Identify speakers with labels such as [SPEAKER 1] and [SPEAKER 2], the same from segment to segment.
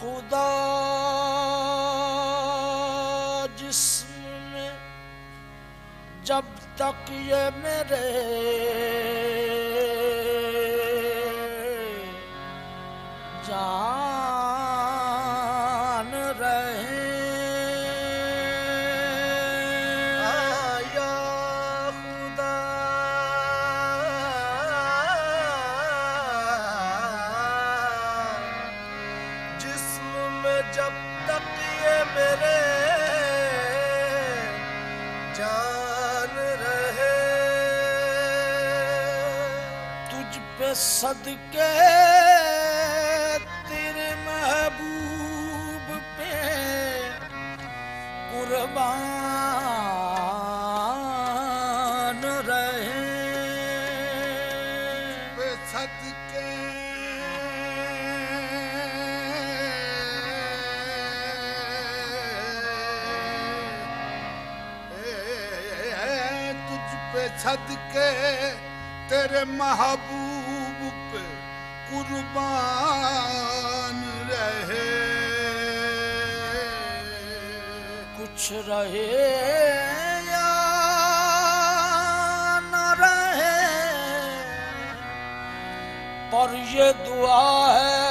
[SPEAKER 1] خدا جسم میں جب تک یہ میرے صدقے تیرے محبوب پہ قربان رہے۔
[SPEAKER 2] صدقے تجھ پہ صدقے تیرے محبوب جوان رہے۔
[SPEAKER 1] کچھ رہے یا نہ رہے؟ پر یہ دعا ہے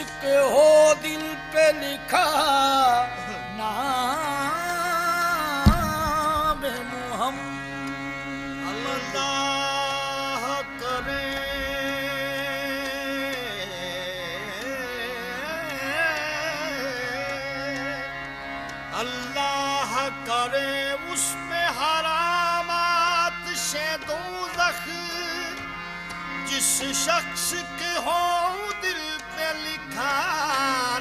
[SPEAKER 1] شخص کے ہو دل پہ لکھا، نام محمد۔
[SPEAKER 2] اللہ کرے۔ اللہ کرے اس پہ حرامات سے دوزخ۔ جس شخص کے ہو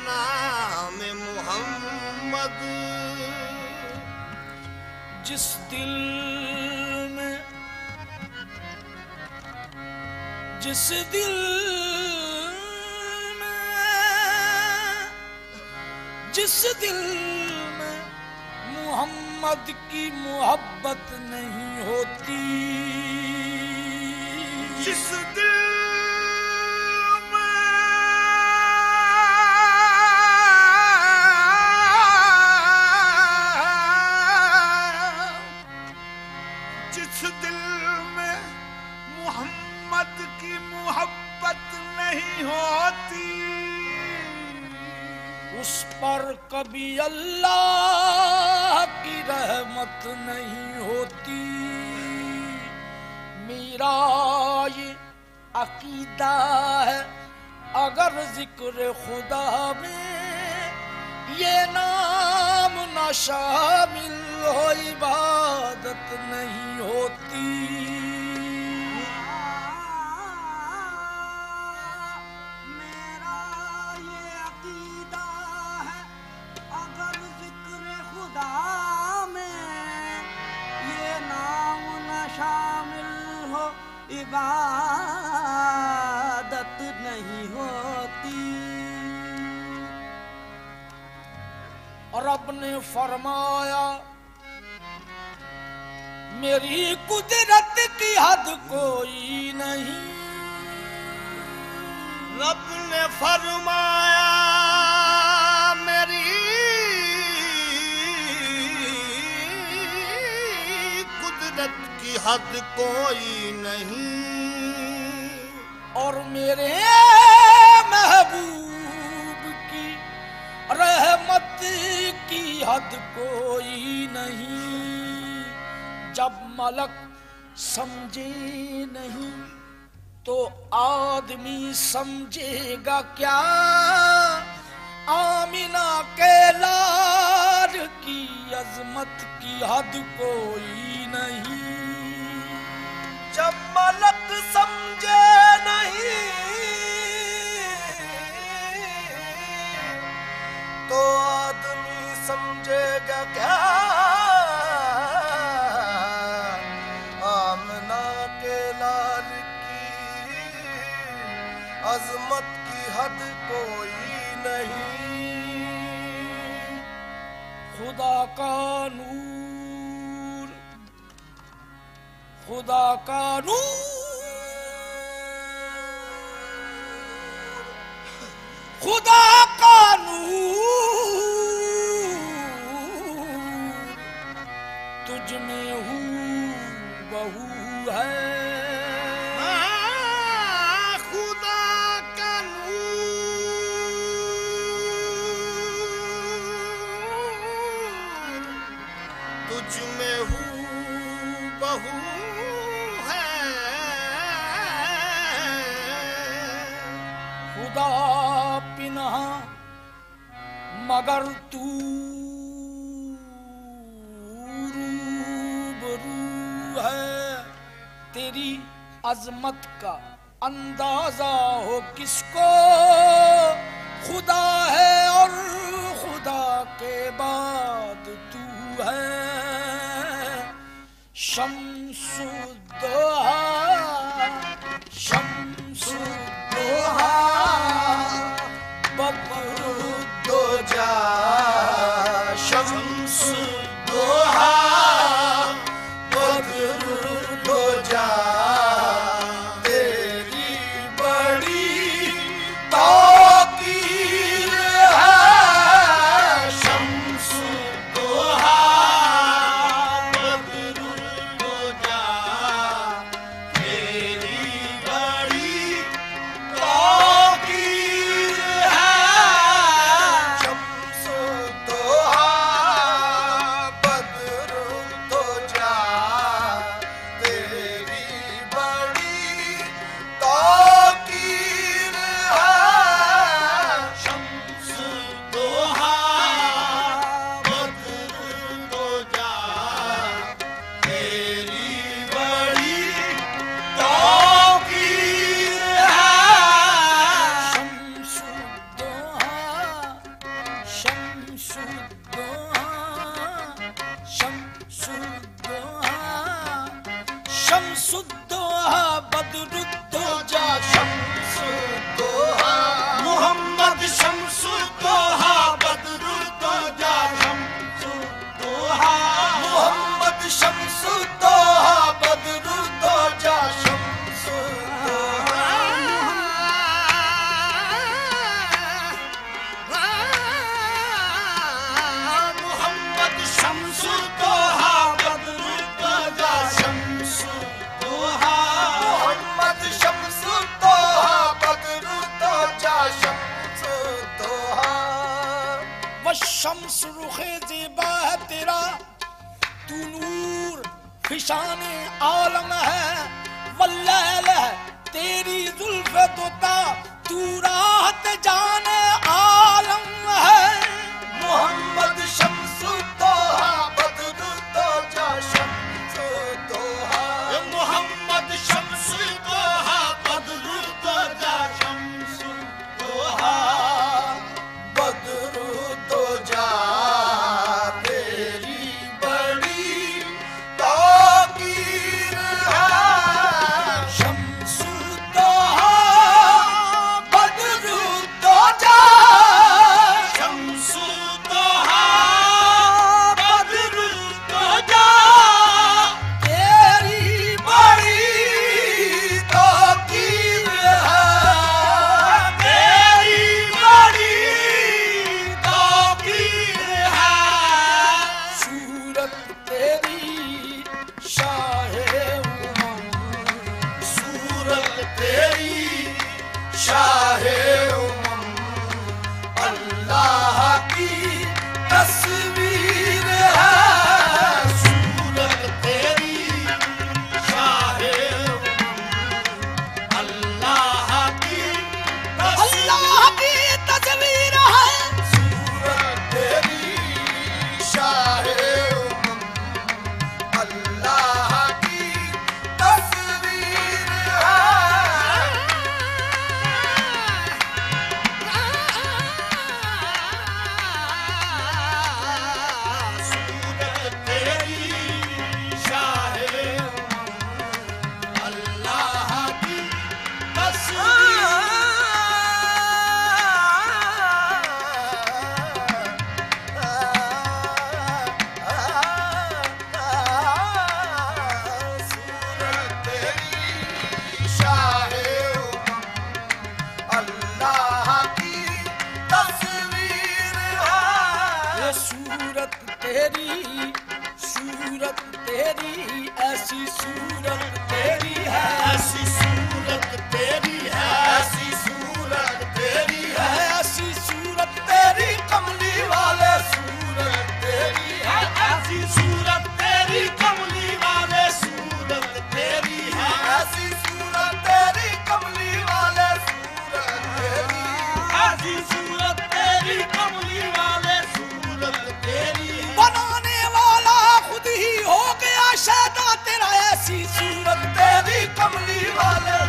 [SPEAKER 2] نام محمد۔
[SPEAKER 1] جس دل میں، جس دل جس دل میں محمد کی محبت نہیں ہوتی۔
[SPEAKER 2] جس دل نہیں ہوتی۔
[SPEAKER 1] اس پر کبھی اللہ کی رحمت نہیں ہوتی۔ میرا یہ عقیدہ ہے، اگر ذکر خدا میں یہ نام نہ شامل ہو، عبادت نہیں ہوتی۔ فرمایا، میری قدرت کی حد کوئی نہیں۔
[SPEAKER 2] رب نے فرمایا، میری قدرت کی حد کوئی نہیں۔
[SPEAKER 1] اور میرے محبوب کی رحمت کی حد کوئی نہیں۔ جب ملک سمجھے نہیں تو آدمی سمجھے گا کیا؟ آمینہ کے لال کی عظمت کی حد کوئی نہیں۔
[SPEAKER 2] جب ملک سمجھے سمجھے گا کیا؟ آمنا کے لال کی عظمت کی حد کوئی نہیں۔
[SPEAKER 1] خدا کا نور، خدا کا نور۔ خدا کا نور۔ مگر تو روبرو ہے تیری عظمت کا اندازہ ہو کس کو؟ خدا ہے اور خدا کے بعد تو ہے شمس
[SPEAKER 2] شان تیری
[SPEAKER 1] صورت تیری ایسی صورت تیری ہے
[SPEAKER 2] ایسی صورت تیری ہے ایسی صورت تیری ہے
[SPEAKER 1] ایسی صورت تیری کملی والے صورت تیری ہے
[SPEAKER 2] ایسی والے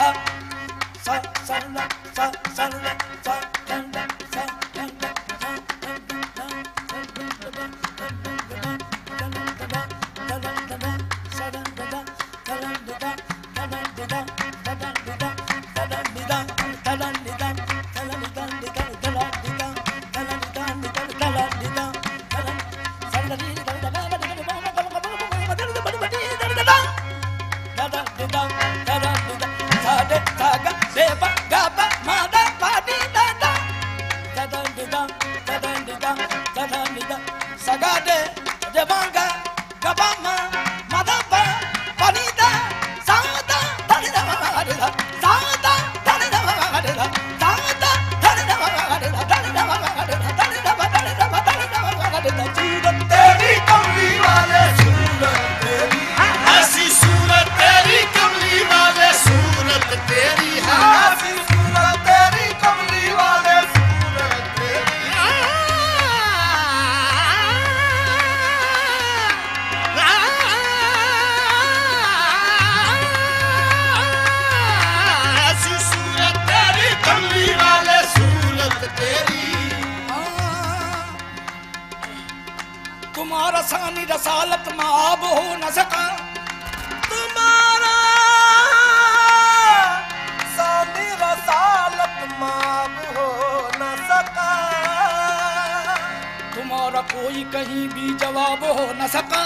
[SPEAKER 2] تھا
[SPEAKER 1] تمہارا سانی رسالت معاب ہو نہ سکا
[SPEAKER 2] تمہارا ثانی رسالت معاب ہو نہ سکا
[SPEAKER 1] تمہارا کوئی کہیں بھی جواب ہو نہ سکا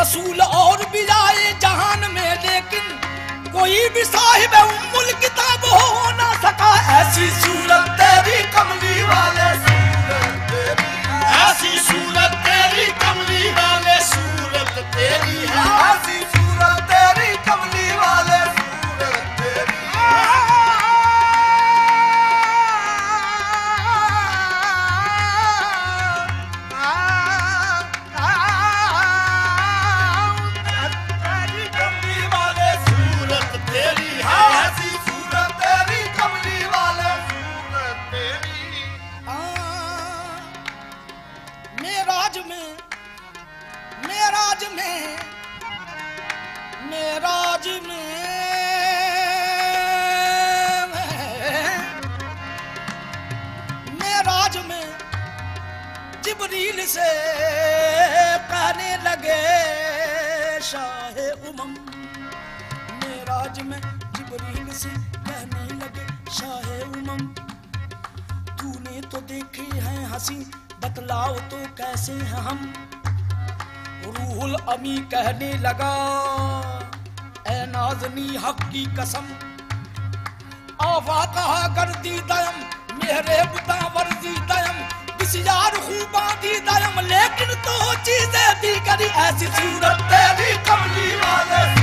[SPEAKER 1] رسول اور بھی
[SPEAKER 2] آئے جہان
[SPEAKER 1] میں، لیکن کوئی بھی صاحب ام الکتاب ہو نہ سکا ایسی صورت تیری کملی والے سے
[SPEAKER 2] حسی صورت تیری کملی والے صورت تیری ہے۔
[SPEAKER 1] حسی صورت
[SPEAKER 2] شاہ
[SPEAKER 1] امم۔ معراج میں جبریل سے
[SPEAKER 2] کہنے لگے، شاہ امم۔ تو نے
[SPEAKER 1] تو دیکھی ہیں ہنسی، بتلاؤ تو کیسے ہیں ہم؟ روح الامی کہنے لگا، اے نازنی
[SPEAKER 2] حق کی قسم۔ آفا کہا کردی دیم،
[SPEAKER 1] مہرے بتا ورزی دیم، بسیار خوبا دی دیم،
[SPEAKER 2] لے لیکن تو چیزیں بھی کری ایسی صورت
[SPEAKER 1] تیری کملی والے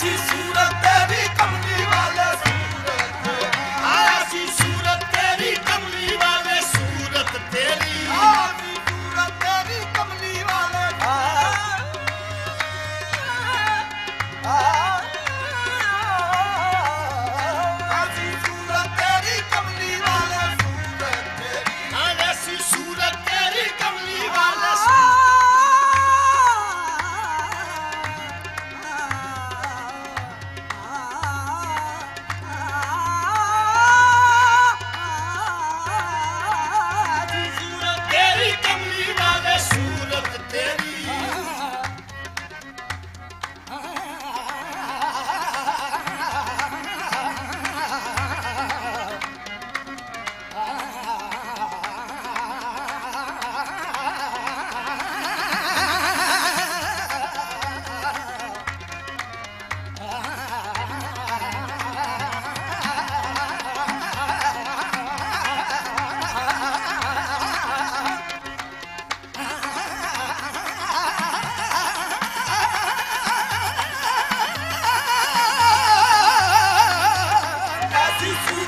[SPEAKER 1] سورت sweet.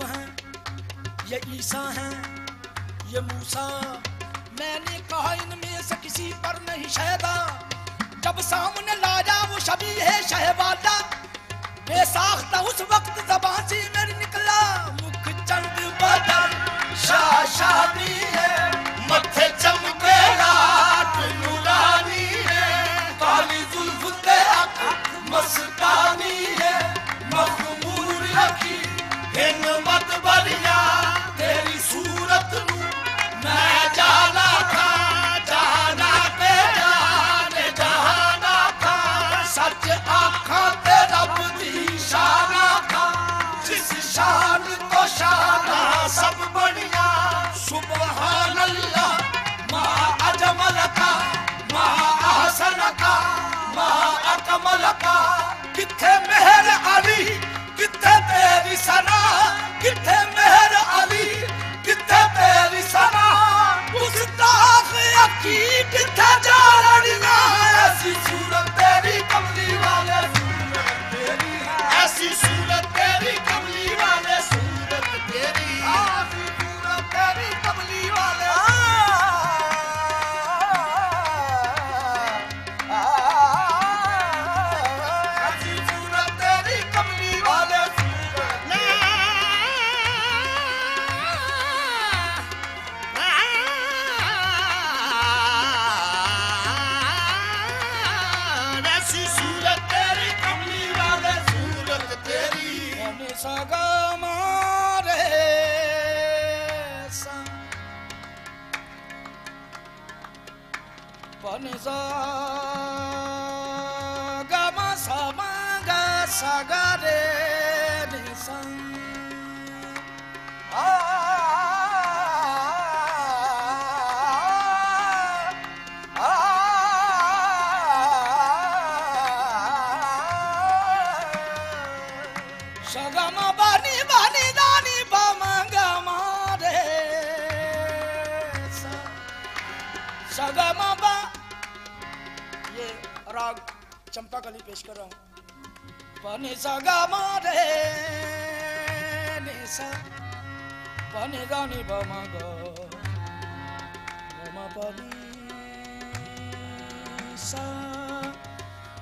[SPEAKER 1] یوسف ہیں، یہ عیسیٰ ہیں، یہ موسیٰ۔ میں نے کہا ان میں سے کسی پر نہیں شہدا۔ جب سامنے لایا وہ شبی ہے شہوالا بے ساختہ اس وقت زبان سے میری نکلا۔ مکھ چند بدن شاہ شادی ہے
[SPEAKER 2] متھے چمکے لاٹ نورانی ہے۔
[SPEAKER 1] کالی زلف تے اکھ
[SPEAKER 2] مستانی
[SPEAKER 1] کمل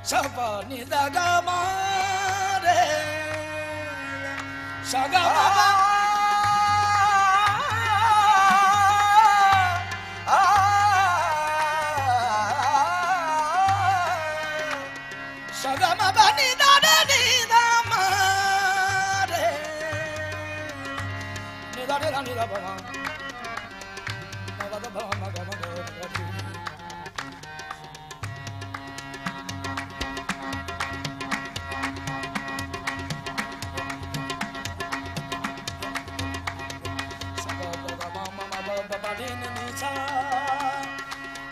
[SPEAKER 1] sa pani dagama re sagama ba Sagama bani da da ni da ma re ni da re da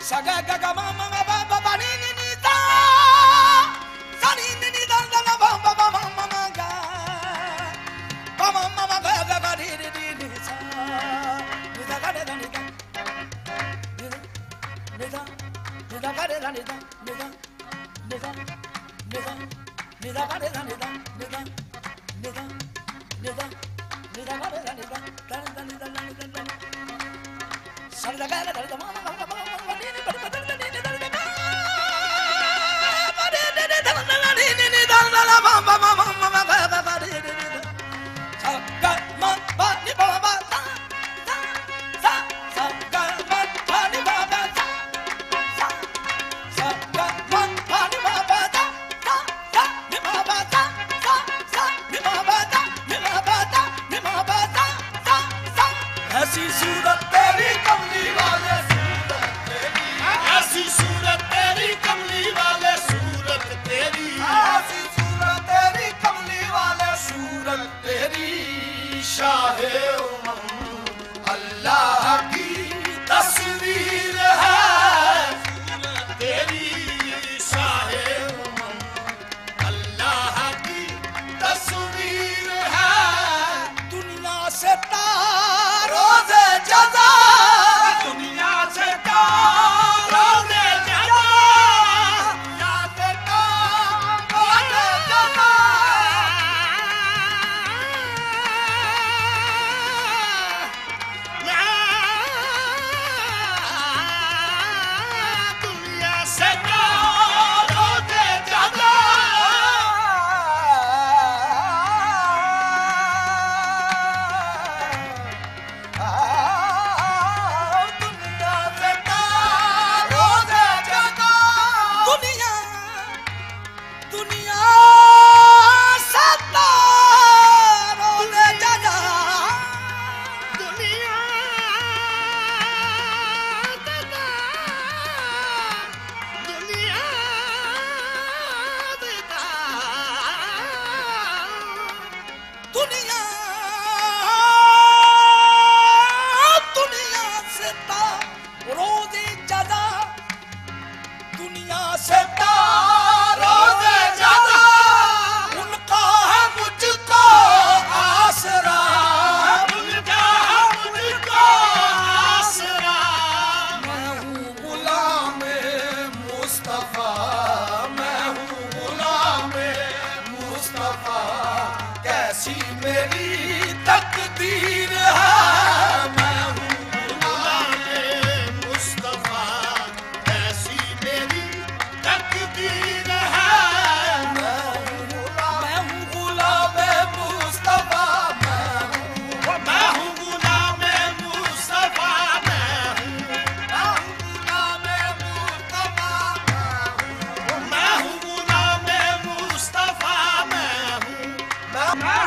[SPEAKER 1] Saga ga ga ma ma ma ba ba ba ni ni ni sa Sa ni ni ni da da da ba ba ba ma ma ma ga Ba ma ma ma ga ga ga ni ni ni ni sa Ni da ga de da ni da Ni da Ni da Ni da ga de da ni da Ni da Ni da Ni da Ni da ga de da ni da Ni da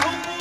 [SPEAKER 1] ہوں